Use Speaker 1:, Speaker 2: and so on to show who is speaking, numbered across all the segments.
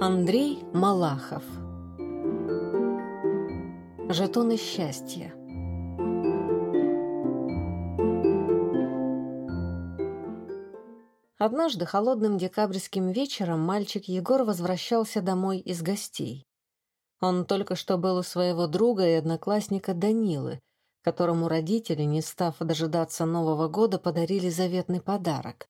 Speaker 1: Андрей Малахов Жетоны счастья Однажды холодным декабрьским вечером мальчик Егор возвращался домой из гостей. Он только что был у своего друга и одноклассника Данилы, которому родители, не став дожидаться Нового года, подарили заветный подарок.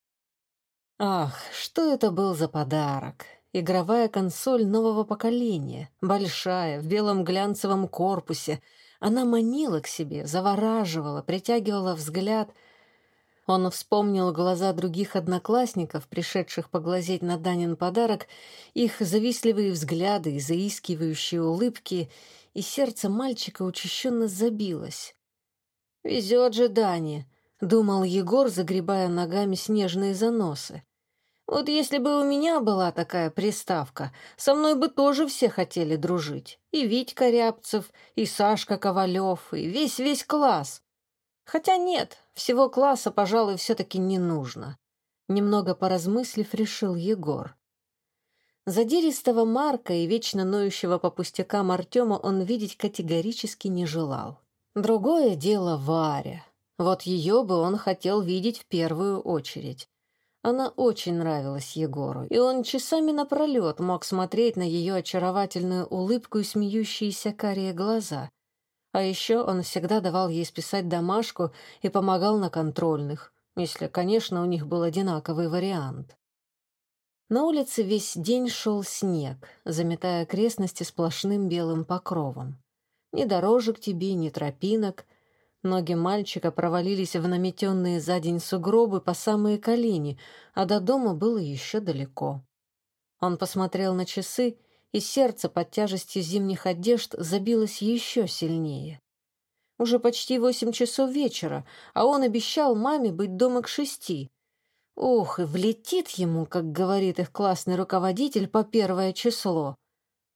Speaker 1: Ах, что это был за подарок! Игровая консоль нового поколения, большая, в белом глянцевом корпусе. Она манила к себе, завораживала, притягивала взгляд. Он вспомнил глаза других одноклассников, пришедших поглазеть на Данин подарок, их завистливые взгляды и заискивающие улыбки, и сердце мальчика учащенно забилось. «Везет же Дане», — думал Егор, загребая ногами снежные заносы. Вот если бы у меня была такая приставка, со мной бы тоже все хотели дружить. И Витька Рябцев, и Сашка Ковалев, и весь-весь класс. Хотя нет, всего класса, пожалуй, все-таки не нужно. Немного поразмыслив, решил Егор. Задиристого Марка и вечно ноющего по пустякам Артема он видеть категорически не желал. Другое дело Варя. Вот ее бы он хотел видеть в первую очередь. Она очень нравилась Егору, и он часами напролет мог смотреть на ее очаровательную улыбку и смеющиеся карие глаза. А еще он всегда давал ей списать домашку и помогал на контрольных, если, конечно, у них был одинаковый вариант. На улице весь день шел снег, заметая окрестности сплошным белым покровом. Ни дорожек тебе, ни тропинок — Ноги мальчика провалились в наметенные за день сугробы по самые колени, а до дома было еще далеко. Он посмотрел на часы, и сердце под тяжестью зимних одежд забилось еще сильнее. Уже почти восемь часов вечера, а он обещал маме быть дома к шести. Ух, и влетит ему, как говорит их классный руководитель, по первое число —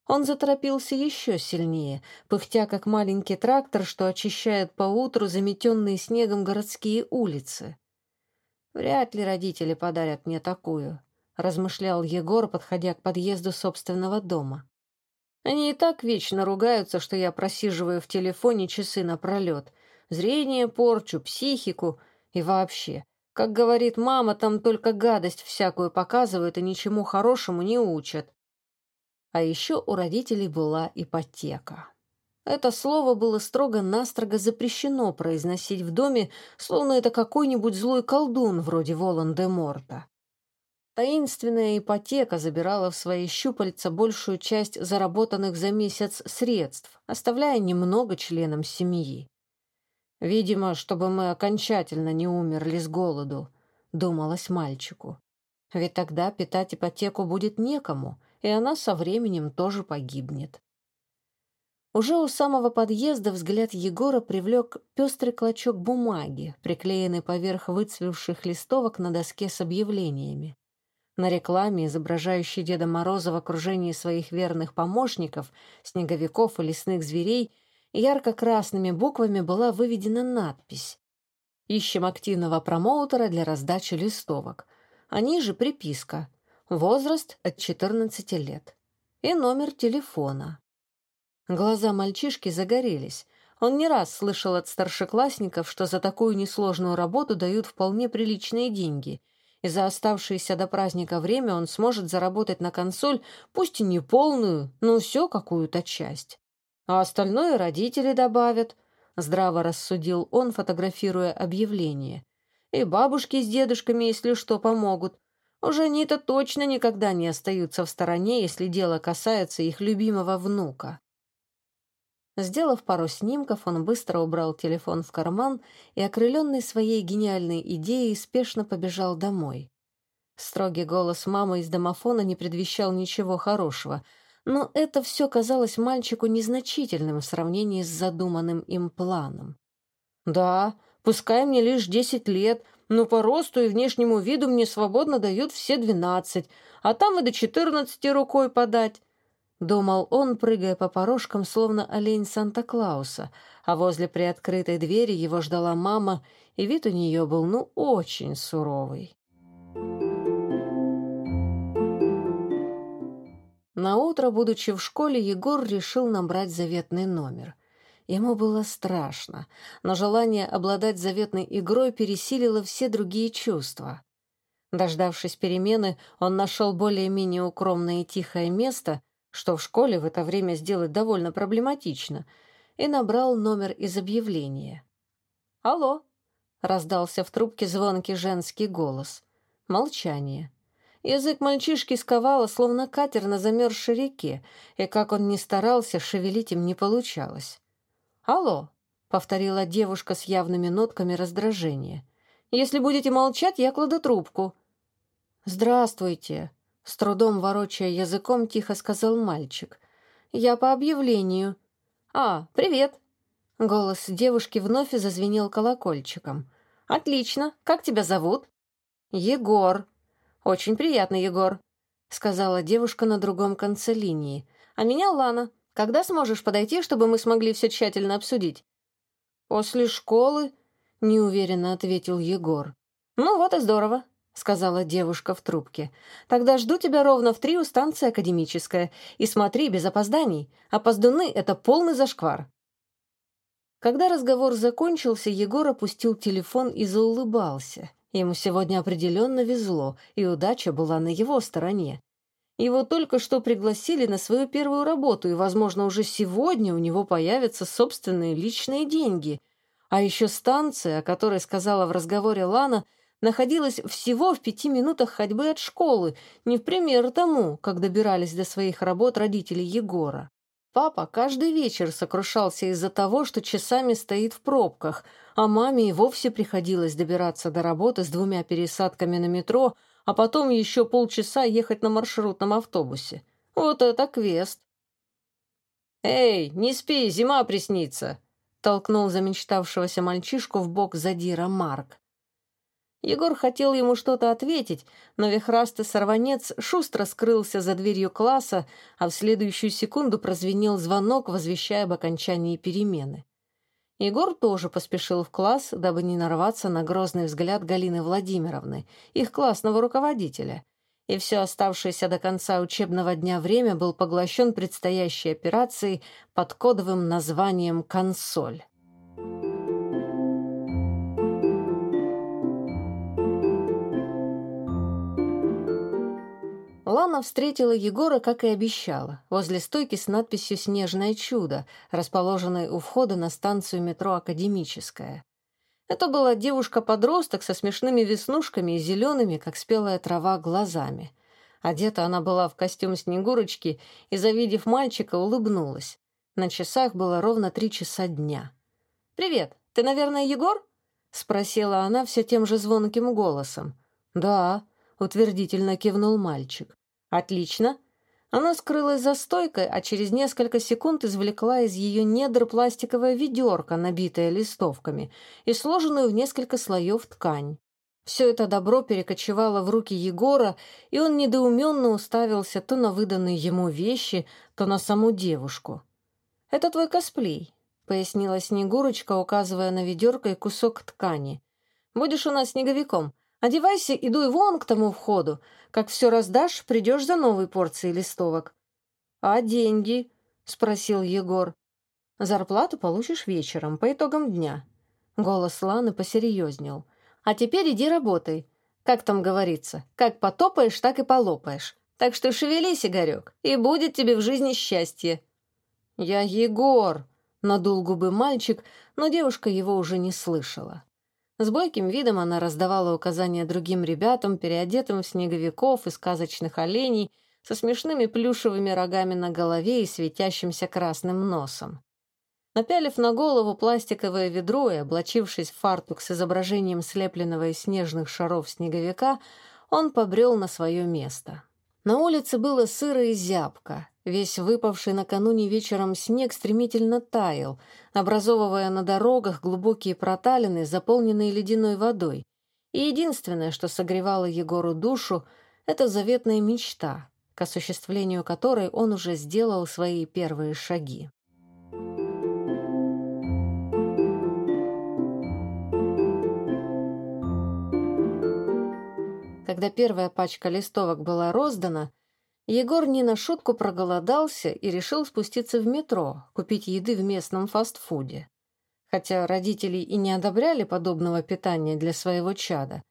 Speaker 1: он заторопился еще сильнее, пыхтя как маленький трактор, что очищает поутру заметенные снегом городские улицы. «Вряд ли родители подарят мне такую», — размышлял Егор, подходя к подъезду собственного дома. «Они и так вечно ругаются, что я просиживаю в телефоне часы напролет. Зрение порчу, психику и вообще. Как говорит мама, там только гадость всякую показывают и ничему хорошему не учат. А еще у родителей была ипотека. Это слово было строго-настрого запрещено произносить в доме, словно это какой-нибудь злой колдун вроде Волан-де-Морта. Таинственная ипотека забирала в свои щупальца большую часть заработанных за месяц средств, оставляя немного членам семьи. «Видимо, чтобы мы окончательно не умерли с голоду», — думалось мальчику. «Ведь тогда питать ипотеку будет некому», — и она со временем тоже погибнет. Уже у самого подъезда взгляд Егора привлек пестрый клочок бумаги, приклеенный поверх выцвевших листовок на доске с объявлениями. На рекламе, изображающей Деда Мороза в окружении своих верных помощников, снеговиков и лесных зверей, ярко-красными буквами была выведена надпись «Ищем активного промоутера для раздачи листовок», а ниже приписка возраст от 14 лет и номер телефона. Глаза мальчишки загорелись. Он не раз слышал от старшеклассников, что за такую несложную работу дают вполне приличные деньги, и за оставшееся до праздника время он сможет заработать на консоль, пусть и не полную, но все какую-то часть. А остальное родители добавят, здраво рассудил он, фотографируя объявление. И бабушки с дедушками, если что, помогут. Уж они-то точно никогда не остаются в стороне, если дело касается их любимого внука. Сделав пару снимков, он быстро убрал телефон в карман и, окрыленный своей гениальной идеей, спешно побежал домой. Строгий голос мамы из домофона не предвещал ничего хорошего, но это все казалось мальчику незначительным в сравнении с задуманным им планом. «Да, пускай мне лишь десять лет, но по росту и внешнему виду мне свободно дают все двенадцать, а там и до четырнадцати рукой подать. Думал он, прыгая по порожкам, словно олень Санта-Клауса, а возле приоткрытой двери его ждала мама, и вид у нее был ну очень суровый. Наутро, будучи в школе, Егор решил набрать заветный номер. Ему было страшно, но желание обладать заветной игрой пересилило все другие чувства. Дождавшись перемены, он нашел более-менее укромное и тихое место, что в школе в это время сделать довольно проблематично, и набрал номер из объявления. «Алло!» — раздался в трубке звонкий женский голос. Молчание. Язык мальчишки сковало, словно катер на замерзшей реке, и как он ни старался, шевелить им не получалось. «Алло!» — повторила девушка с явными нотками раздражения. «Если будете молчать, я кладу трубку». «Здравствуйте!» — с трудом ворочая языком, тихо сказал мальчик. «Я по объявлению». «А, привет!» Голос девушки вновь зазвенел колокольчиком. «Отлично! Как тебя зовут?» «Егор», «Очень приятно, Егор», — сказала девушка на другом конце линии. «А меня Лана. Когда сможешь подойти, чтобы мы смогли все тщательно обсудить?» «После школы», — неуверенно ответил Егор. «Ну вот и здорово», — сказала девушка в трубке. «Тогда жду тебя ровно в три у станции академическая. И смотри, без опозданий. Опоздуны — это полный зашквар». Когда разговор закончился, Егор опустил телефон и заулыбался. Ему сегодня определенно везло, и удача была на его стороне. Его только что пригласили на свою первую работу, и, возможно, уже сегодня у него появятся собственные личные деньги. А еще станция, о которой сказала в разговоре Лана, находилась всего в пяти минутах ходьбы от школы, не в пример тому, как добирались до своих работ родители Егора. Папа каждый вечер сокрушался из-за того, что часами стоит в пробках, а маме и вовсе приходилось добираться до работы с двумя пересадками на метро, а потом еще полчаса ехать на маршрутном автобусе. Вот это квест! «Эй, не спи, зима приснится!» — толкнул замечтавшегося мальчишку в бок задира Марк. Егор хотел ему что-то ответить, но вихрастый сорванец шустро скрылся за дверью класса, а в следующую секунду прозвенел звонок, возвещая об окончании перемены. Егор тоже поспешил в класс, дабы не нарваться на грозный взгляд Галины Владимировны, их классного руководителя. И все оставшееся до конца учебного дня время был поглощен предстоящей операцией под кодовым названием «Консоль». Лана встретила Егора, как и обещала, возле стойки с надписью «Снежное чудо», расположенной у входа на станцию метро «Академическая». Это была девушка-подросток со смешными веснушками и зелеными, как спелая трава, глазами. Одета она была в костюм Снегурочки и, завидев мальчика, улыбнулась. На часах было ровно три часа дня. «Привет, ты, наверное, Егор?» — спросила она все тем же звонким голосом. «Да», — утвердительно кивнул мальчик. «Отлично». Она скрылась за стойкой, а через несколько секунд извлекла из ее недр пластиковое ведерко, набитое листовками, и сложенную в несколько слоев ткань. Все это добро перекочевало в руки Егора, и он недоуменно уставился то на выданные ему вещи, то на саму девушку. «Это твой косплей», — пояснила Снегурочка, указывая на ведерко и кусок ткани. «Будешь у нас снеговиком. Одевайся и дуй вон к тому входу. Как все раздашь, придешь за новой порцией листовок». «А деньги?» — спросил Егор. «Зарплату получишь вечером, по итогам дня». Голос Ланы посерьезнел. «А теперь иди работай. Как там говорится, как потопаешь, так и полопаешь. Так что шевелись, Игорек, и будет тебе в жизни счастье». «Я Егор», — надул губы мальчик, но девушка его уже не слышала. С бойким видом она раздавала указания другим ребятам, переодетым в снеговиков и сказочных оленей, со смешными плюшевыми рогами на голове и светящимся красным носом. Напялив на голову пластиковое ведро и облачившись в фартук с изображением слепленного из снежных шаров снеговика, он побрел на свое место. На улице было сыро и зябко. Весь выпавший накануне вечером снег стремительно таял, образовывая на дорогах глубокие проталины, заполненные ледяной водой. И единственное, что согревало Егору душу, это заветная мечта, к осуществлению которой он уже сделал свои первые шаги. Когда первая пачка листовок была роздана, Егор не на шутку проголодался и решил спуститься в метро, купить еды в местном фастфуде. Хотя родители и не одобряли подобного питания для своего чада,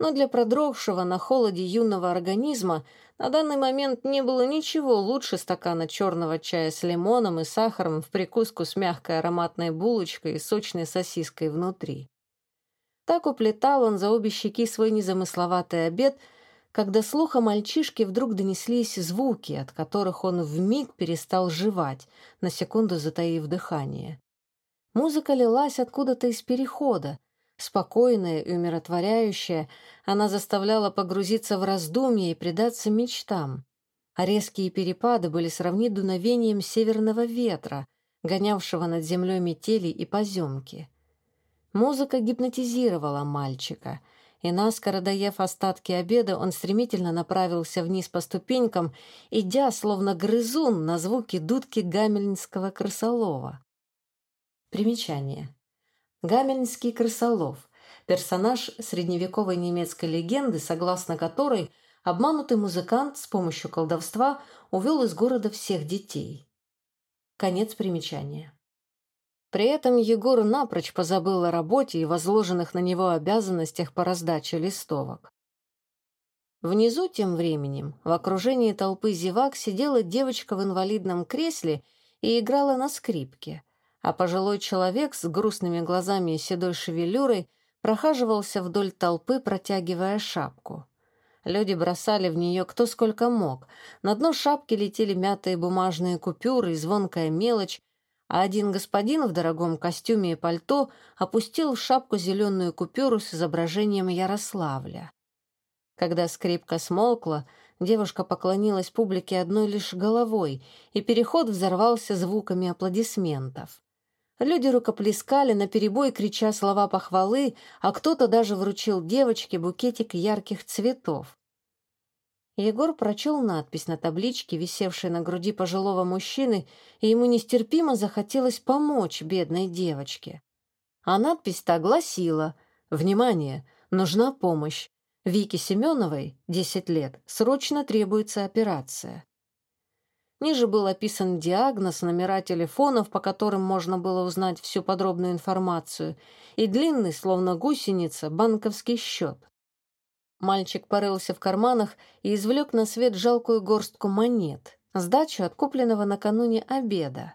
Speaker 1: но для продрогшего на холоде юного организма на данный момент не было ничего лучше стакана черного чая с лимоном и сахаром в прикуску с мягкой ароматной булочкой и сочной сосиской внутри. Так уплетал он за обе щеки свой незамысловатый обед — когда слуха мальчишки вдруг донеслись звуки, от которых он вмиг перестал жевать, на секунду затаив дыхание. Музыка лилась откуда-то из перехода. Спокойная и умиротворяющая, она заставляла погрузиться в раздумья и предаться мечтам. А резкие перепады были сравни дуновением северного ветра, гонявшего над землей метели и поземки. Музыка гипнотизировала мальчика — и наскоро доев остатки обеда, он стремительно направился вниз по ступенькам, идя, словно грызун, на звуки дудки гамельнского крысолова. Примечание. Гамельнский крысолов – персонаж средневековой немецкой легенды, согласно которой обманутый музыкант с помощью колдовства увел из города всех детей. Конец примечания. При этом Егор напрочь позабыл о работе и возложенных на него обязанностях по раздаче листовок. Внизу тем временем, в окружении толпы зевак, сидела девочка в инвалидном кресле и играла на скрипке, а пожилой человек с грустными глазами и седой шевелюрой прохаживался вдоль толпы, протягивая шапку. Люди бросали в нее кто сколько мог. На дно шапки летели мятые бумажные купюры и звонкая мелочь, а один господин в дорогом костюме и пальто опустил в шапку зеленую купюру с изображением Ярославля. Когда скрипка смолкла, девушка поклонилась публике одной лишь головой, и переход взорвался звуками аплодисментов. Люди рукоплескали, наперебой крича слова похвалы, а кто-то даже вручил девочке букетик ярких цветов. Егор прочел надпись на табличке, висевшей на груди пожилого мужчины, и ему нестерпимо захотелось помочь бедной девочке. А надпись-то гласила «Внимание! Нужна помощь! Вике Семеновой, 10 лет, срочно требуется операция». Ниже был описан диагноз, номера телефонов, по которым можно было узнать всю подробную информацию, и длинный, словно гусеница, банковский счет. Мальчик порылся в карманах и извлек на свет жалкую горстку монет, сдачу от купленного накануне обеда.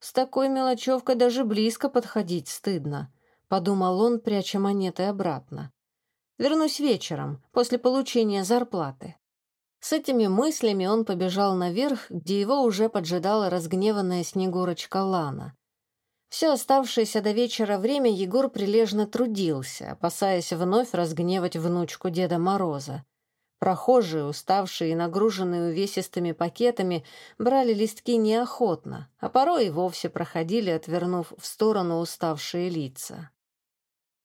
Speaker 1: «С такой мелочевкой даже близко подходить стыдно», — подумал он, пряча монеты обратно. «Вернусь вечером, после получения зарплаты». С этими мыслями он побежал наверх, где его уже поджидала разгневанная Снегурочка Лана. Все оставшееся до вечера время Егор прилежно трудился, опасаясь вновь разгневать внучку Деда Мороза. Прохожие, уставшие и нагруженные увесистыми пакетами, брали листки неохотно, а порой и вовсе проходили, отвернув в сторону уставшие лица.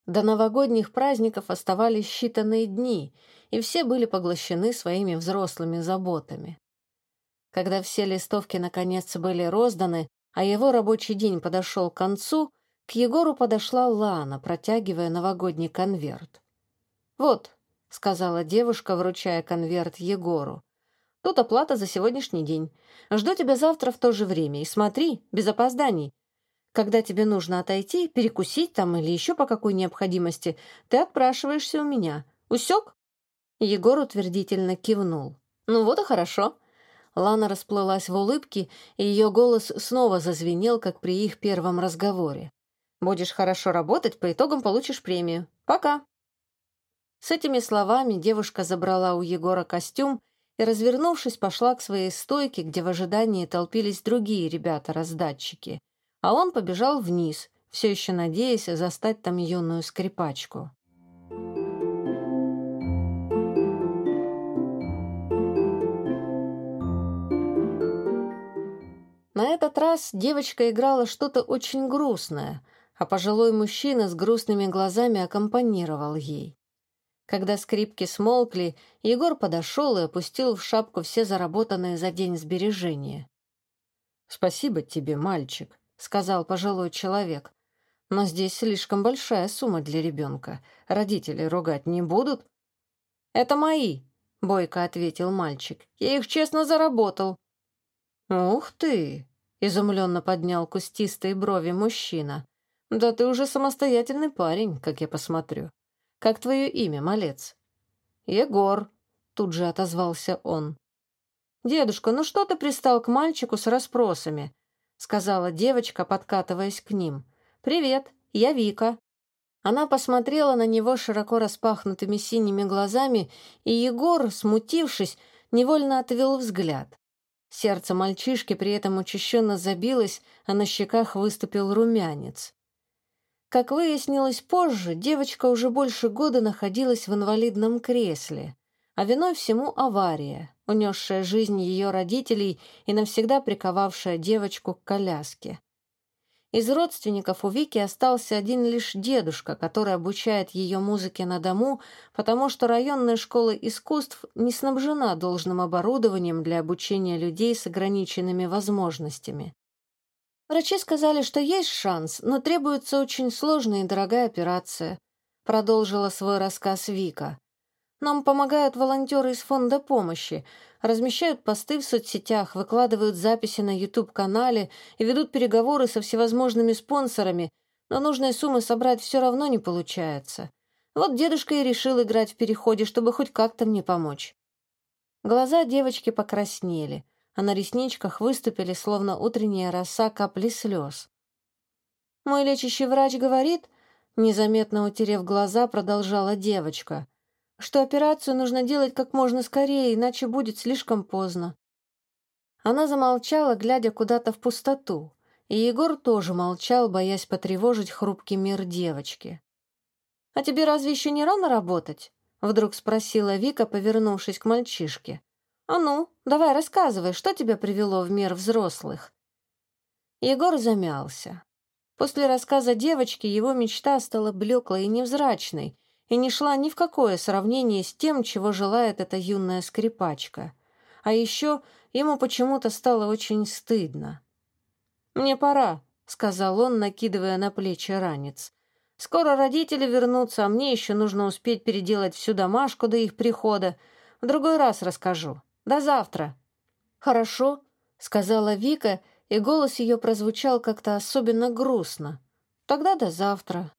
Speaker 1: До новогодних праздников оставались считанные дни, и все были поглощены своими взрослыми заботами. Когда все листовки наконец были розданы, а его рабочий день подошел к концу, к Егору подошла Лана, протягивая новогодний конверт. «Вот», — сказала девушка, вручая конверт Егору, — «тут оплата за сегодняшний день. Жду тебя завтра в то же время. И смотри, без опозданий. Когда тебе нужно отойти, перекусить там или еще по какой необходимости, ты отпрашиваешься у меня. Усек?» Егор утвердительно кивнул. «Ну вот и хорошо. Лана расплылась в улыбке, и ее голос снова зазвенел, как при их первом разговоре. «Будешь хорошо работать, по итогам получишь премию. Пока!» С этими словами девушка забрала у Егора костюм и, развернувшись, пошла к своей стойке, где в ожидании толпились другие ребята-раздатчики, а он побежал вниз, все еще надеясь застать там юную скрипачку. На этот раз девочка играла что-то очень грустное, а пожилой мужчина с грустными глазами аккомпанировал ей. Когда скрипки смолкли, Егор подошел и опустил в шапку все заработанные за день сбережения. «Спасибо тебе, мальчик», — сказал пожилой человек. «Но здесь слишком большая сумма для ребенка. Родители ругать не будут?» «Это мои», —— бойко ответил мальчик. «Я их честно заработал». «Ух ты!» — изумленно поднял кустистые брови мужчина. «Да ты уже самостоятельный парень, как я посмотрю. Как твое имя, малец?» «Егор», — тут же отозвался он. «Дедушка, ну что ты пристал к мальчику с расспросами?» — сказала девочка, подкатываясь к ним. «Привет, я Вика». Она посмотрела на него широко распахнутыми синими глазами, и Егор, смутившись, невольно отвел взгляд. Сердце мальчишки при этом учащенно забилось, а на щеках выступил румянец. Как выяснилось позже, девочка уже больше года находилась в инвалидном кресле, а виной всему авария, унесшая жизнь ее родителей и навсегда приковавшая девочку к коляске. Из родственников у Вики остался один лишь дедушка, который обучает ее музыке на дому, потому что районная школа искусств не снабжена должным оборудованием для обучения людей с ограниченными возможностями. Врачи сказали, что есть шанс, но требуется очень сложная и дорогая операция, продолжила свой рассказ Вика. Нам помогают волонтеры из фонда помощи, размещают посты в соцсетях, выкладывают записи на YouTube-канале и ведут переговоры со всевозможными спонсорами, но нужной суммы собрать все равно не получается. Вот дедушка и решил играть в переходе, чтобы хоть как-то мне помочь. Глаза девочки покраснели, а на ресничках выступили, словно утренняя роса, капли слез. «Мой лечащий врач говорит...» Незаметно утерев глаза, продолжала девочка — что операцию нужно делать как можно скорее, иначе будет слишком поздно. Она замолчала, глядя куда-то в пустоту, и Егор тоже молчал, боясь потревожить хрупкий мир девочки. «А тебе разве еще не рано работать?» — вдруг спросила Вика, повернувшись к мальчишке. «А ну, давай рассказывай, что тебя привело в мир взрослых?» Егор замялся. После рассказа девочки его мечта стала блеклой и невзрачной, и не шла ни в какое сравнение с тем, чего желает эта юная скрипачка. А еще ему почему-то стало очень стыдно. «Мне пора», — сказал он, накидывая на плечи ранец. «Скоро родители вернутся, а мне еще нужно успеть переделать всю домашку до их прихода. В другой раз расскажу. До завтра». «Хорошо», — сказала Вика, и голос ее прозвучал как-то особенно грустно. «Тогда до завтра».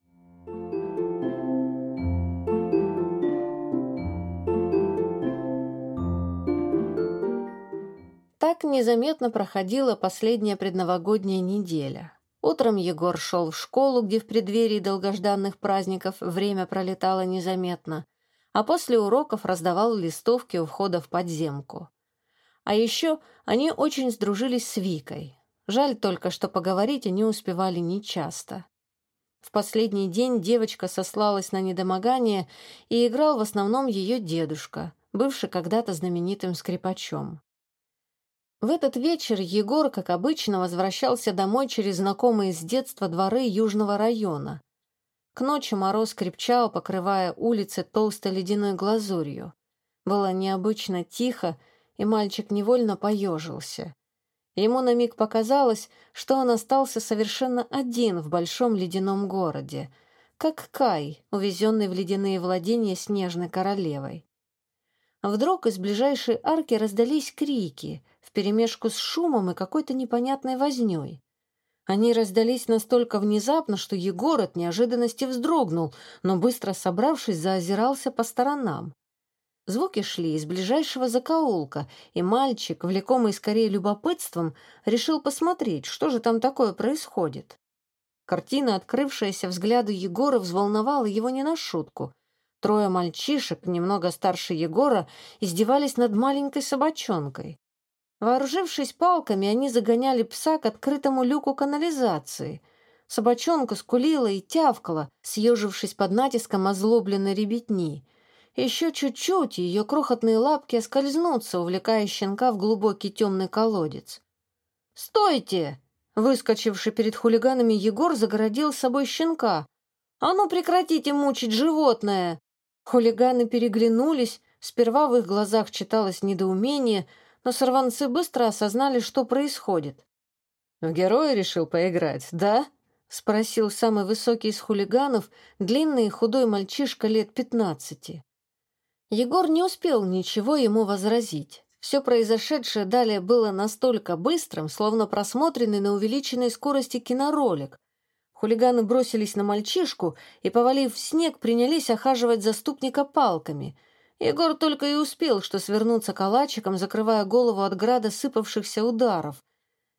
Speaker 1: Так незаметно проходила последняя предновогодняя неделя. Утром Егор шел в школу, где в преддверии долгожданных праздников время пролетало незаметно, а после уроков раздавал листовки у входа в подземку. А еще они очень сдружились с Викой. Жаль только, что поговорить они успевали нечасто. В последний день девочка сослалась на недомогание и играл в основном ее дедушка, бывший когда-то знаменитым скрипачом. В этот вечер Егор, как обычно, возвращался домой через знакомые с детства дворы Южного района. К ночи мороз крепчал, покрывая улицы толстой ледяной глазурью. Было необычно тихо, и мальчик невольно поежился. Ему на миг показалось, что он остался совершенно один в большом ледяном городе, как Кай, увезенный в ледяные владения снежной королевой. Вдруг из ближайшей арки раздались крики, вперемешку с шумом и какой-то непонятной вознёй. Они раздались настолько внезапно, что Егор от неожиданности вздрогнул, но быстро собравшись, заозирался по сторонам. Звуки шли из ближайшего закоулка, и мальчик, влекомый скорее любопытством, решил посмотреть, что же там такое происходит. Картина, открывшаяся взгляду Егора, взволновала его не на шутку. Трое мальчишек, немного старше Егора, издевались над маленькой собачонкой. Вооружившись палками, они загоняли пса к открытому люку канализации. Собачонка скулила и тявкала, съежившись под натиском озлобленной ребятни. Еще чуть-чуть, и ее крохотные лапки оскользнутся, увлекая щенка в глубокий темный колодец. «Стойте!» Выскочивший перед хулиганами Егор загородил с собой щенка. «А ну прекратите мучить животное!» Хулиганы переглянулись, сперва в их глазах читалось недоумение — но сорванцы быстро осознали, что происходит. «В героя решил поиграть, да?» — спросил самый высокий из хулиганов, длинный и худой мальчишка лет пятнадцати. Егор не успел ничего ему возразить. Все произошедшее далее было настолько быстрым, словно просмотренный на увеличенной скорости киноролик. Хулиганы бросились на мальчишку и, повалив в снег, принялись охаживать заступника палками. Егор только и успел, что свернуться калачиком, закрывая голову от града сыпавшихся ударов.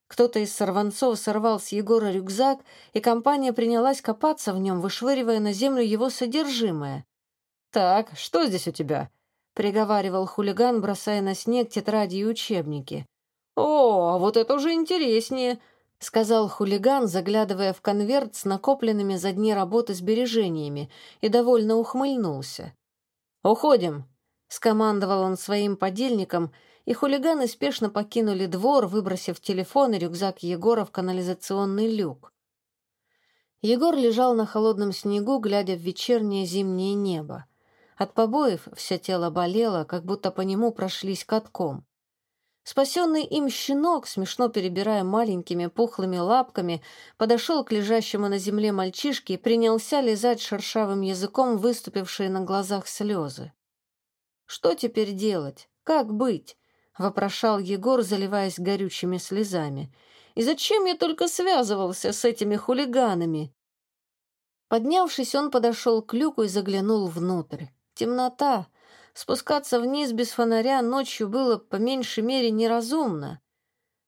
Speaker 1: Кто-то из сорванцов сорвал с Егора рюкзак, и компания принялась копаться в нем, вышвыривая на землю его содержимое. «Так, что здесь у тебя?» — приговаривал хулиган, бросая на снег тетради и учебники. «О, вот это уже интереснее!» — сказал хулиган, заглядывая в конверт с накопленными за дни работы сбережениями, и довольно ухмыльнулся. «Уходим!» — скомандовал он своим подельникам, и хулиганы спешно покинули двор, выбросив телефон и рюкзак Егора в канализационный люк. Егор лежал на холодном снегу, глядя в вечернее зимнее небо. От побоев все тело болело, как будто по нему прошлись катком. Спасенный им щенок, смешно перебирая маленькими пухлыми лапками, подошел к лежащему на земле мальчишке и принялся лизать шершавым языком выступившие на глазах слезы. «Что теперь делать? Как быть?» — вопрошал Егор, заливаясь горючими слезами. «И зачем я только связывался с этими хулиганами?» Поднявшись, он подошел к люку и заглянул внутрь. Темнота. Спускаться вниз без фонаря ночью было по меньшей мере неразумно.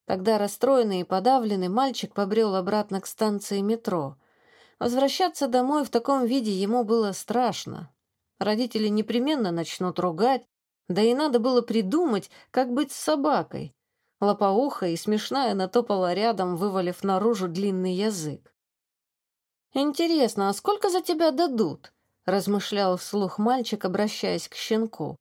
Speaker 1: Тогда расстроенный и подавленный мальчик побрел обратно к станции метро. Возвращаться домой в таком виде ему было страшно. Родители непременно начнут ругать, да и надо было придумать, как быть с собакой. Лопоуха и смешная натопала рядом, вывалив наружу длинный язык. «Интересно, а сколько за тебя дадут?» — размышлял вслух мальчик, обращаясь к щенку.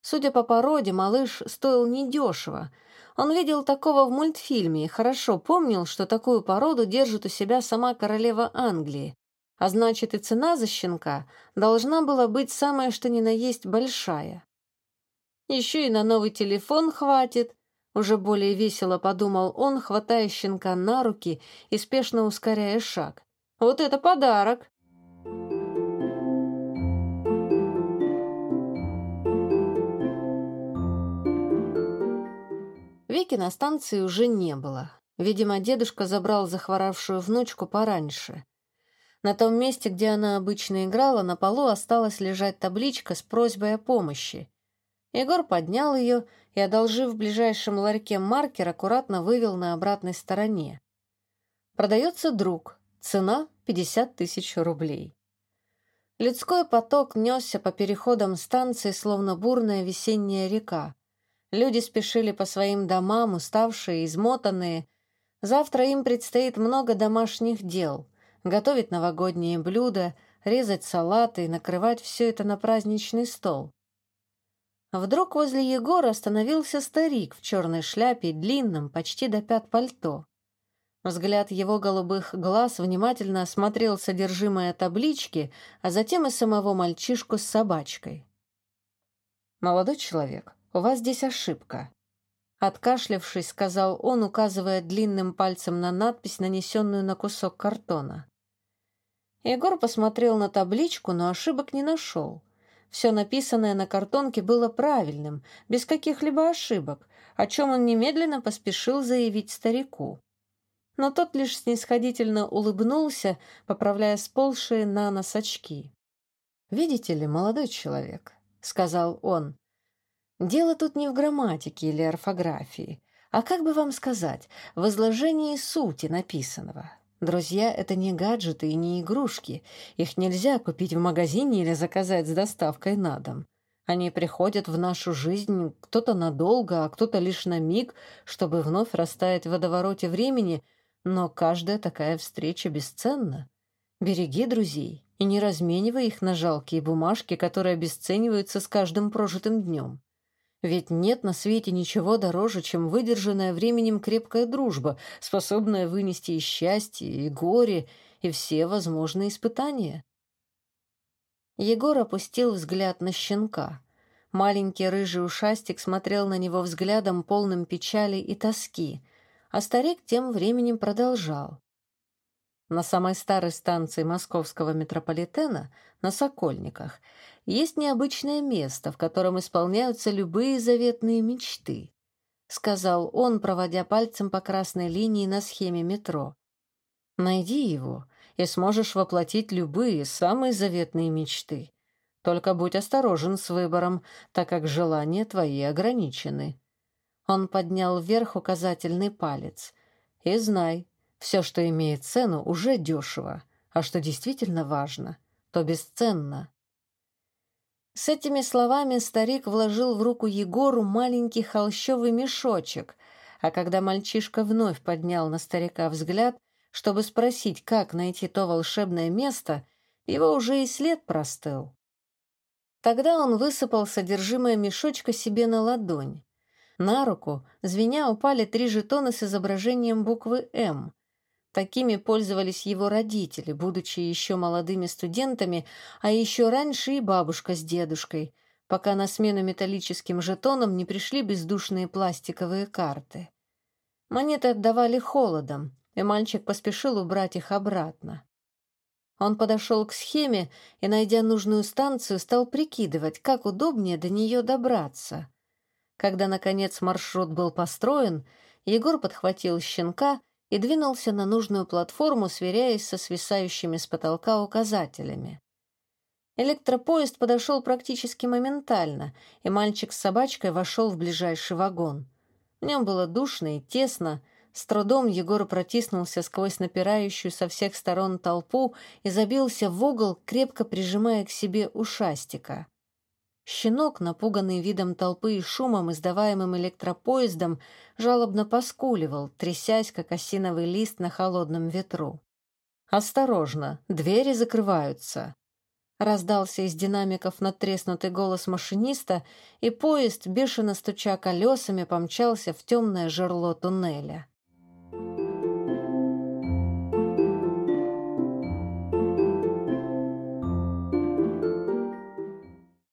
Speaker 1: Судя по породе, малыш стоил недешево. Он видел такого в мультфильме и хорошо помнил, что такую породу держит у себя сама королева Англии. А значит, и цена за щенка должна была быть самая что ни на есть большая. Еще и на новый телефон хватит. Уже более весело подумал он, хватая щенка на руки и спешно ускоряя шаг. Вот это подарок! Вики на станции уже не было. Видимо, дедушка забрал захворавшую внучку пораньше. На том месте, где она обычно играла, на полу осталась лежать табличка с просьбой о помощи. Егор поднял ее и, одолжив в ближайшем ларьке маркер, аккуратно вывел на обратной стороне. «Продается друг. Цена — 50 тысяч рублей». Людской поток несся по переходам станции, словно бурная весенняя река. Люди спешили по своим домам, уставшие, измотанные. Завтра им предстоит много домашних дел. Готовить новогодние блюда, резать салаты и накрывать все это на праздничный стол. Вдруг возле Егора остановился старик в черной шляпе длинном, почти до пят пальто. Взгляд его голубых глаз внимательно осмотрел содержимое таблички, а затем и самого мальчишку с собачкой. «Молодой человек, «У вас здесь ошибка». Откашлявшись, сказал он, указывая длинным пальцем на надпись, нанесенную на кусок картона. Егор посмотрел на табличку, но ошибок не нашел. Все написанное на картонке было правильным, без каких-либо ошибок, о чем он немедленно поспешил заявить старику. Но тот лишь снисходительно улыбнулся, поправляя сползшие на нос очки. «Видите ли, молодой человек», — сказал он, Дело тут не в грамматике или орфографии, а, как бы вам сказать, в изложении сути написанного. Друзья — это не гаджеты и не игрушки. Их нельзя купить в магазине или заказать с доставкой на дом. Они приходят в нашу жизнь кто-то надолго, а кто-то лишь на миг, чтобы вновь растаять в водовороте времени, но каждая такая встреча бесценна. Береги друзей и не разменивай их на жалкие бумажки, которые обесцениваются с каждым прожитым днем. Ведь нет на свете ничего дороже, чем выдержанная временем крепкая дружба, способная вынести и счастье, и горе, и все возможные испытания. Егор опустил взгляд на щенка. Маленький рыжий ушастик смотрел на него взглядом, полным печали и тоски, а старик тем временем продолжал. На самой старой станции московского метрополитена, на Сокольниках, есть необычное место, в котором исполняются любые заветные мечты, сказал он, проводя пальцем по красной линии на схеме метро. Найди его, и сможешь воплотить любые, самые заветные мечты. Только будь осторожен с выбором, так как желания твои ограничены. Он поднял вверх указательный палец. И знай, все, что имеет цену, уже дешево, а что действительно важно, то бесценно. С этими словами старик вложил в руку Егору маленький холщовый мешочек, а когда мальчишка вновь поднял на старика взгляд, чтобы спросить, как найти то волшебное место, его уже и след простыл. Тогда он высыпал содержимое мешочка себе на ладонь. На руку, звеня, упали три жетона с изображением буквы «М». Такими пользовались его родители, будучи еще молодыми студентами, а еще раньше и бабушка с дедушкой, пока на смену металлическим жетонам не пришли бездушные пластиковые карты. Монеты отдавали холодом, и мальчик поспешил убрать их обратно. Он подошел к схеме и, найдя нужную станцию, стал прикидывать, как удобнее до нее добраться. Когда, наконец, маршрут был построен, Егор подхватил щенка и двинулся на нужную платформу, сверяясь со свисающими с потолка указателями. Электропоезд подошел практически моментально, и мальчик с собачкой вошел в ближайший вагон. В нем было душно и тесно, с трудом Егор протиснулся сквозь напирающую со всех сторон толпу и забился в угол, крепко прижимая к себе ушастика. Щенок, напуганный видом толпы и шумом, издаваемым электропоездом, жалобно поскуливал, трясясь, как осиновый лист на холодном ветру. «Осторожно, двери закрываются!» Раздался из динамиков надтреснутый голос машиниста, и поезд, бешено стуча колесами, помчался в темное жерло туннеля.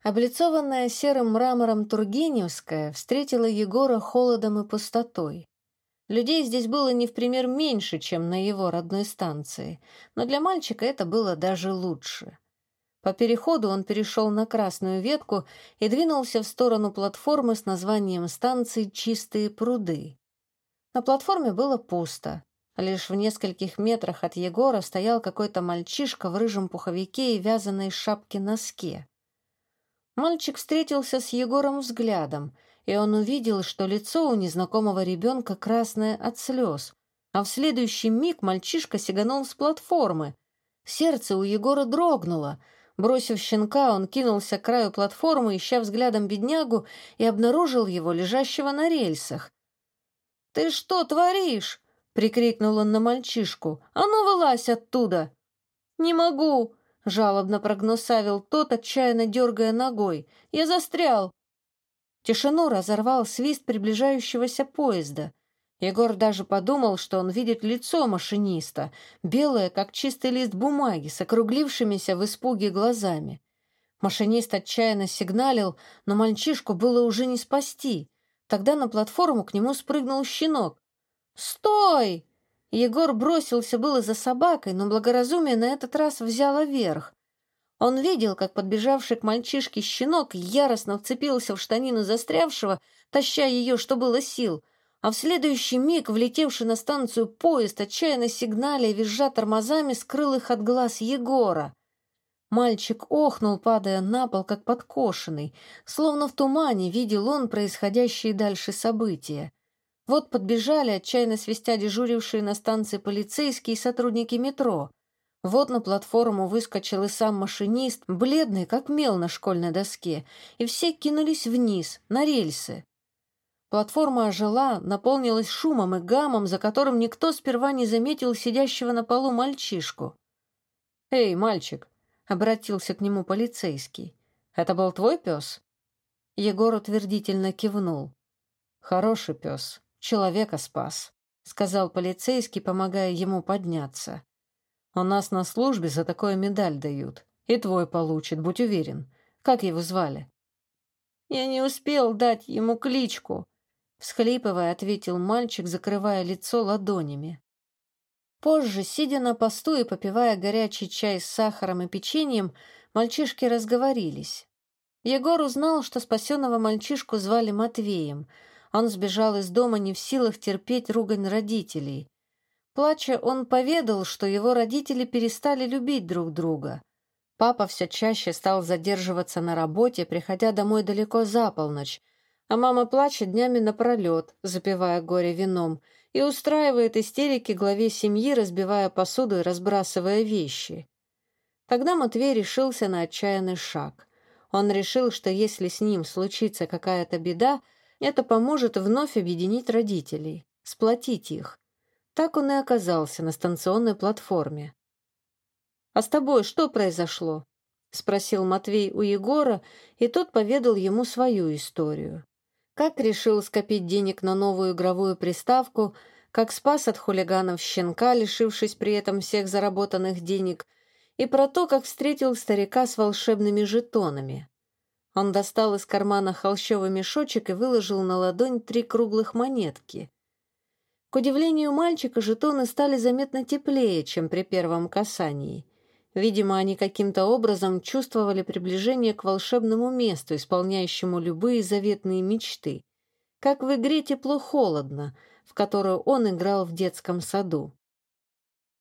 Speaker 1: Облицованная серым мрамором Тургеневская встретила Егора холодом и пустотой. Людей здесь было не в пример меньше, чем на его родной станции, но для мальчика это было даже лучше. По переходу он перешел на красную ветку и двинулся в сторону платформы с названием станции «Чистые пруды». На платформе было пусто. Лишь в нескольких метрах от Егора стоял какой-то мальчишка в рыжем пуховике и вязаной шапке-носке. Мальчик встретился с Егором взглядом, и он увидел, что лицо у незнакомого ребенка красное от слез, а в следующий миг мальчишка сиганул с платформы. Сердце у Егора дрогнуло. Бросив щенка, он кинулся к краю платформы, ища взглядом беднягу, и обнаружил его, лежащего на рельсах. «Ты что творишь?» — прикрикнул он на мальчишку. «А ну, вылазь оттуда!» «Не могу!» Жалобно прогнусавил тот, отчаянно дергая ногой. «Я застрял!» Тишину разорвал свист приближающегося поезда. Егор даже подумал, что он видит лицо машиниста, белое, как чистый лист бумаги, с округлившимися в испуге глазами. Машинист отчаянно сигналил, но мальчишку было уже не спасти. Тогда на платформу к нему спрыгнул щенок. «Стой!» Егор бросился было за собакой, но благоразумие на этот раз взяло верх. Он видел, как подбежавший к мальчишке щенок яростно вцепился в штанину застрявшего, таща ее, что было сил, а в следующий миг влетевший на станцию поезд, отчаянно сигналя визжа тормозами, скрыл их от глаз Егора. Мальчик охнул, падая на пол, как подкошенный, словно в тумане видел он происходящие дальше события. Вот подбежали, отчаянно свистя дежурившие на станции полицейские и сотрудники метро. Вот на платформу выскочил и сам машинист, бледный, как мел на школьной доске, и все кинулись вниз, на рельсы. Платформа ожила, наполнилась шумом и гамом, за которым никто сперва не заметил сидящего на полу мальчишку. «Эй, мальчик!» — обратился к нему полицейский. «Это был твой пес?» Егор утвердительно кивнул. «Хороший пес человека спас», — сказал полицейский, помогая ему подняться. «У нас на службе за такое медаль дают. И твой получит, будь уверен. Как его звали?» «Я не успел дать ему кличку», — всхлипывая, ответил мальчик, закрывая лицо ладонями. Позже, сидя на посту и попивая горячий чай с сахаром и печеньем, мальчишки разговорились. Егор узнал, что спасенного мальчишку звали Матвеем. Он сбежал из дома не в силах терпеть ругань родителей. Плача, он поведал, что его родители перестали любить друг друга. Папа все чаще стал задерживаться на работе, приходя домой далеко за полночь, а мама плачет днями напролет, запивая горе вином, и устраивает истерики главе семьи, разбивая посуду и разбрасывая вещи. Тогда Матвей решился на отчаянный шаг. Он решил, что если с ним случится какая-то беда, это поможет вновь объединить родителей, сплотить их. Так он и оказался на станционной платформе. «А с тобой что произошло?» — спросил Матвей у Егора, и тот поведал ему свою историю. Как решил скопить денег на новую игровую приставку, как спас от хулиганов щенка, лишившись при этом всех заработанных денег, и про то, как встретил старика с волшебными жетонами. Он достал из кармана холщовый мешочек и выложил на ладонь три круглых монетки. К удивлению мальчика, жетоны стали заметно теплее, чем при первом касании — Видимо, они каким-то образом чувствовали приближение к волшебному месту, исполняющему любые заветные мечты, как в игре «Тепло-холодно», в которую он играл в детском саду.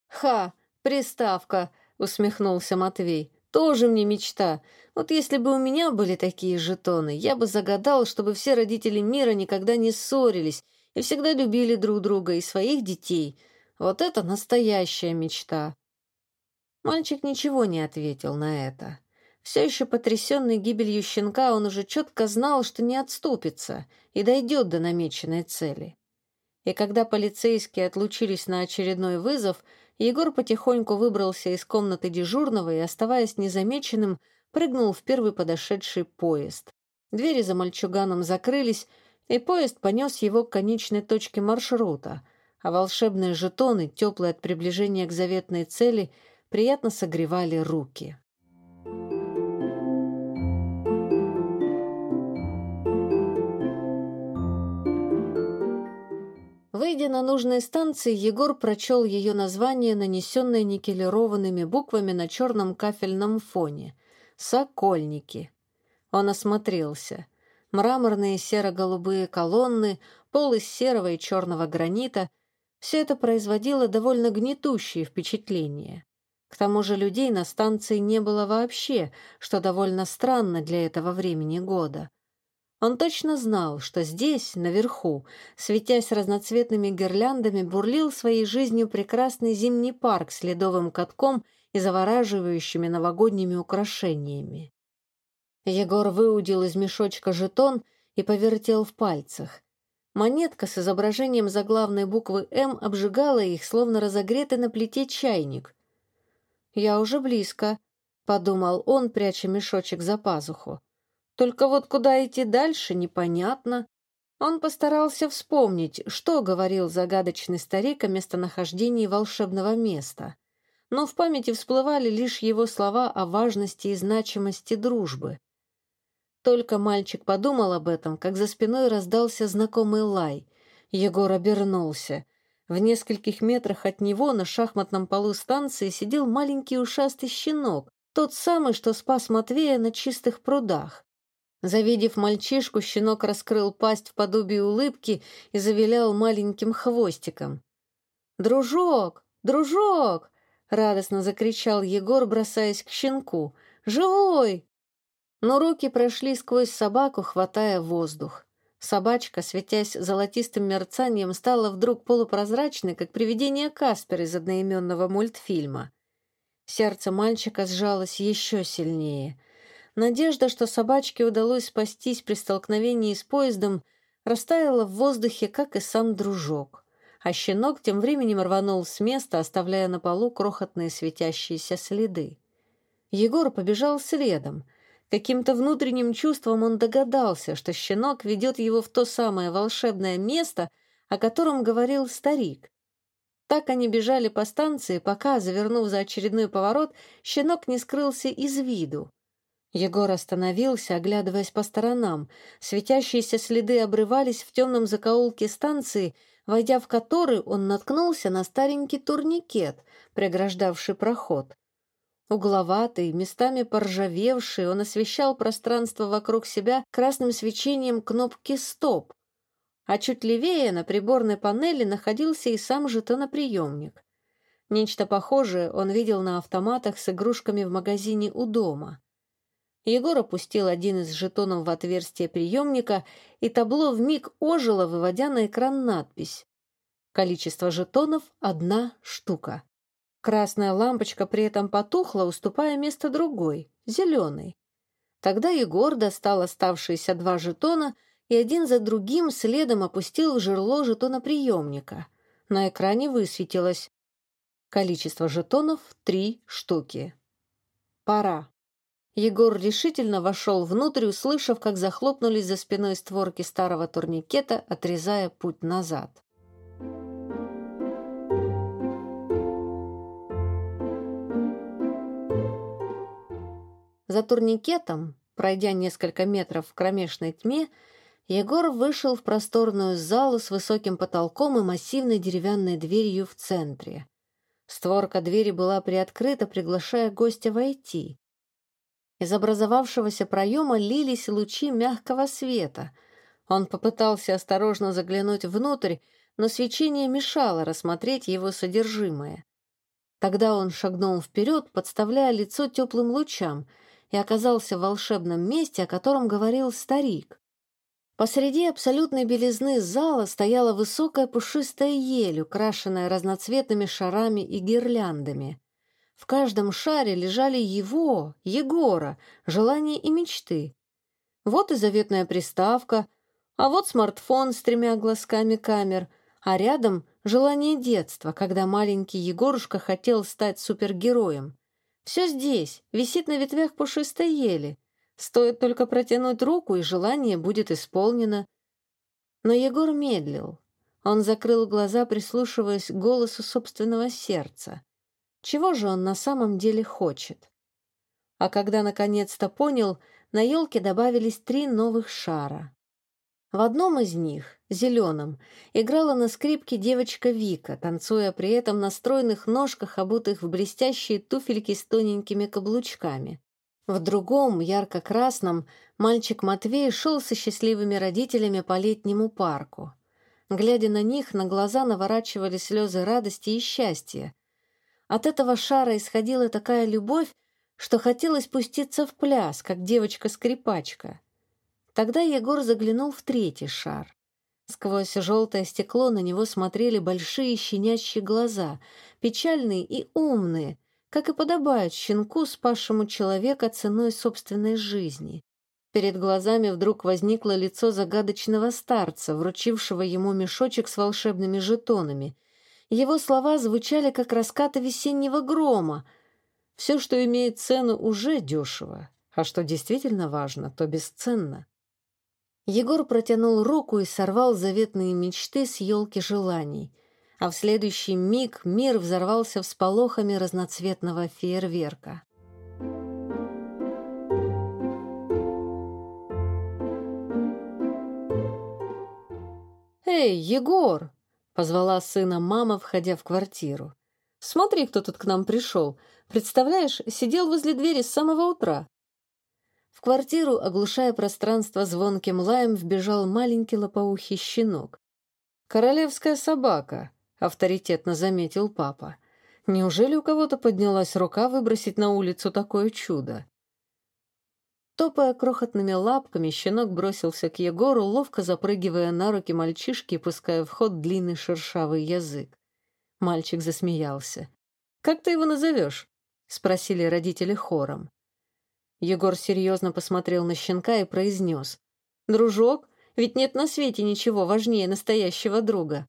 Speaker 1: «Ха, приставка!» — усмехнулся Матвей. «Тоже мне мечта. Вот если бы у меня были такие жетоны, я бы загадал, чтобы все родители мира никогда не ссорились и всегда любили друг друга и своих детей. Вот это настоящая мечта!» Мальчик ничего не ответил на это. Все еще потрясенный гибелью щенка, он уже четко знал, что не отступится и дойдет до намеченной цели. И когда полицейские отлучились на очередной вызов, Егор потихоньку выбрался из комнаты дежурного и, оставаясь незамеченным, прыгнул в первый подошедший поезд. Двери за мальчуганом закрылись, и поезд понес его к конечной точке маршрута, а волшебные жетоны, теплые от приближения к заветной цели, приятно согревали руки. Выйдя на нужной станции, Егор прочел ее название, нанесенное никелированными буквами на черном кафельном фоне. «Сокольники». Он осмотрелся. Мраморные серо-голубые колонны, пол из серого и черного гранита — все это производило довольно гнетущее впечатление. К тому же людей на станции не было вообще, что довольно странно для этого времени года. Он точно знал, что здесь, наверху, светясь разноцветными гирляндами, бурлил своей жизнью прекрасный зимний парк с ледовым катком и завораживающими новогодними украшениями. Егор выудил из мешочка жетон и повертел в пальцах. Монетка с изображением заглавной буквы «М» обжигала их, словно разогретый на плите чайник. «Я уже близко», — подумал он, пряча мешочек за пазуху. «Только вот куда идти дальше, непонятно». Он постарался вспомнить, что говорил загадочный старик о местонахождении волшебного места. Но в памяти всплывали лишь его слова о важности и значимости дружбы. Только мальчик подумал об этом, как за спиной раздался знакомый лай. Егор обернулся — в нескольких метрах от него на шахматном полу станции сидел маленький ушастый щенок, тот самый, что спас Матвея на чистых прудах. Завидев мальчишку, щенок раскрыл пасть в подобии улыбки и завилял маленьким хвостиком. «Дружок! Дружок!» — радостно закричал Егор, бросаясь к щенку. «Живой!» Но руки прошли сквозь собаку, хватая воздух. Собачка, светясь золотистым мерцанием, стала вдруг полупрозрачной, как привидение Каспер из одноименного мультфильма. Сердце мальчика сжалось еще сильнее. Надежда, что собачке удалось спастись при столкновении с поездом, растаяла в воздухе, как и сам дружок. А щенок тем временем рванул с места, оставляя на полу крохотные светящиеся следы. Егор побежал следом — Каким-то внутренним чувством он догадался, что щенок ведет его в то самое волшебное место, о котором говорил старик. Так они бежали по станции, пока, завернув за очередной поворот, щенок не скрылся из виду. Егор остановился, оглядываясь по сторонам. Светящиеся следы обрывались в темном закоулке станции, войдя в который он наткнулся на старенький турникет, преграждавший проход. Угловатый, местами поржавевший, он освещал пространство вокруг себя красным свечением кнопки «Стоп», а чуть левее на приборной панели находился и сам жетоноприемник. Нечто похожее он видел на автоматах с игрушками в магазине у дома. Егор опустил один из жетонов в отверстие приемника, и табло вмиг ожило, выводя на экран надпись. Количество жетонов — одна штука. Красная лампочка при этом потухла, уступая место другой, зеленой. Тогда Егор достал оставшиеся два жетона и один за другим следом опустил в жерло жетоноприемника. На экране высветилось Количество жетонов — три штуки. Пора. Егор решительно вошел внутрь, услышав, как захлопнулись за спиной створки старого турникета, отрезая путь назад. За турникетом, пройдя несколько метров в кромешной тьме, Егор вышел в просторную залу с высоким потолком и массивной деревянной дверью в центре. Створка двери была приоткрыта, приглашая гостя войти. Из образовавшегося проема лились лучи мягкого света. Он попытался осторожно заглянуть внутрь, но свечение мешало рассмотреть его содержимое. Тогда он шагнул вперед, подставляя лицо теплым лучам, и оказался в волшебном месте, о котором говорил старик. Посреди абсолютной белизны зала стояла высокая пушистая ель, украшенная разноцветными шарами и гирляндами. В каждом шаре лежали его, Егора, желания и мечты. Вот и заветная приставка, а вот смартфон с тремя глазками камер, а рядом желание детства, когда маленький Егорушка хотел стать супергероем. Все здесь, висит на ветвях пушистой ели — Стоит только протянуть руку, и желание будет исполнено. Но Егор медлил. Он закрыл глаза, прислушиваясь к голосу собственного сердца. Чего же он на самом деле хочет? А когда наконец-то понял, на елке добавились три новых шара. В одном из них, зеленом, играла на скрипке девочка Вика, танцуя при этом на стройных ножках, обутых в блестящие туфельки с тоненькими каблучками. В другом, ярко-красном, мальчик Матвей шел со счастливыми родителями по летнему парку. Глядя на них, на глаза наворачивали слезы радости и счастья. От этого шара исходила такая любовь, что хотелось пуститься в пляс, как девочка-скрипачка. Тогда Егор заглянул в третий шар. Сквозь желтое стекло на него смотрели большие щенячьи глаза, печальные и умные, как и подобает щенку, спасшему человека ценой собственной жизни. Перед глазами вдруг возникло лицо загадочного старца, вручившего ему мешочек с волшебными жетонами. Его слова звучали, как раскаты весеннего грома. Все, что имеет цену, уже дешево, а что действительно важно, то бесценно. Егор протянул руку и сорвал заветные мечты с елки желаний — а в следующий миг мир взорвался всполохами разноцветного фейерверка. «Эй, Егор!» — позвала сына мама, входя в квартиру. «Смотри, кто тут к нам пришел. Представляешь, сидел возле двери с самого утра». В квартиру, оглушая пространство звонким лаем, вбежал маленький лопоухий щенок. «Королевская собака», — авторитетно заметил папа. «Неужели у кого-то поднялась рука выбросить на улицу такое чудо?» Топая крохотными лапками, щенок бросился к Егору, ловко запрыгивая на руки мальчишки и пуская в ход длинный шершавый язык. Мальчик засмеялся. «Как ты его назовешь?» — спросили родители хором. Егор серьезно посмотрел на щенка и произнес. «Дружок, ведь нет на свете ничего важнее настоящего друга.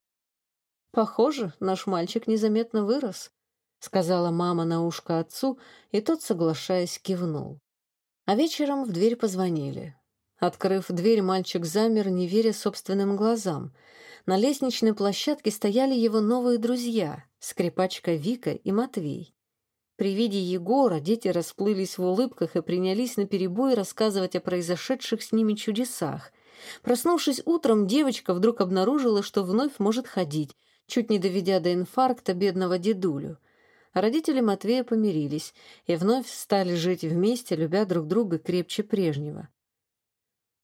Speaker 1: «Похоже, наш мальчик незаметно вырос», — сказала мама на ушко отцу, и тот, соглашаясь, кивнул. А вечером в дверь позвонили. Открыв дверь, мальчик замер, не веря собственным глазам. На лестничной площадке стояли его новые друзья — скрипачка Вика и Матвей. При виде Егора дети расплылись в улыбках и принялись наперебой рассказывать о произошедших с ними чудесах. Проснувшись утром, девочка вдруг обнаружила, что вновь может ходить, чуть не доведя до инфаркта бедного дедулю. Родители Матвея помирились и вновь стали жить вместе, любя друг друга крепче прежнего.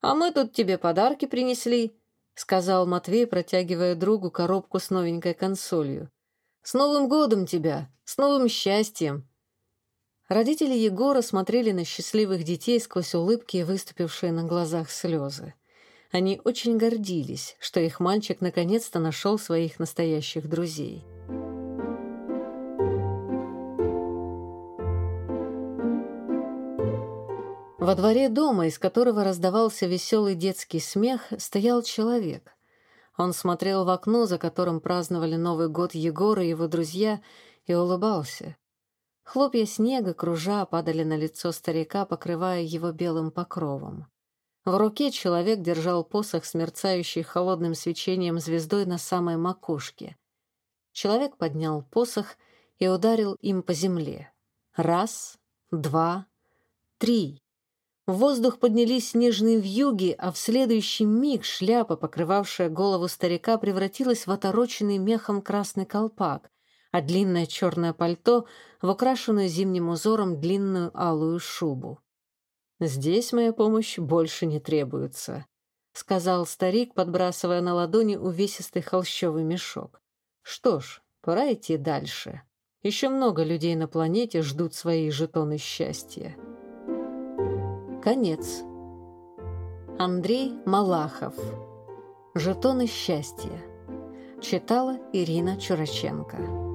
Speaker 1: «А мы тут тебе подарки принесли», — сказал Матвей, протягивая другу коробку с новенькой консолью. «С Новым годом тебя! С новым счастьем!» Родители Егора смотрели на счастливых детей сквозь улыбки и выступившие на глазах слезы. Они очень гордились, что их мальчик наконец-то нашел своих настоящих друзей. Во дворе дома, из которого раздавался веселый детский смех, стоял человек. Он смотрел в окно, за которым праздновали Новый год Егор и его друзья, и улыбался. Хлопья снега, кружа, падали на лицо старика, покрывая его белым покровом. В руке человек держал посох с мерцающей холодным свечением звездой на самой макушке. Человек поднял посох и ударил им по земле. Раз, два, три. В воздух поднялись снежные вьюги, а в следующий миг шляпа, покрывавшая голову старика, превратилась в отороченный мехом красный колпак, а длинное черное пальто — в украшенную зимним узором длинную алую шубу. «Здесь моя помощь больше не требуется», — сказал старик, подбрасывая на ладони увесистый холщовый мешок. «Что ж, пора идти дальше. Еще много людей на планете ждут свои жетоны счастья». Конец. Андрей Малахов. Жетоны счастья. Читала Ирина Чураченко.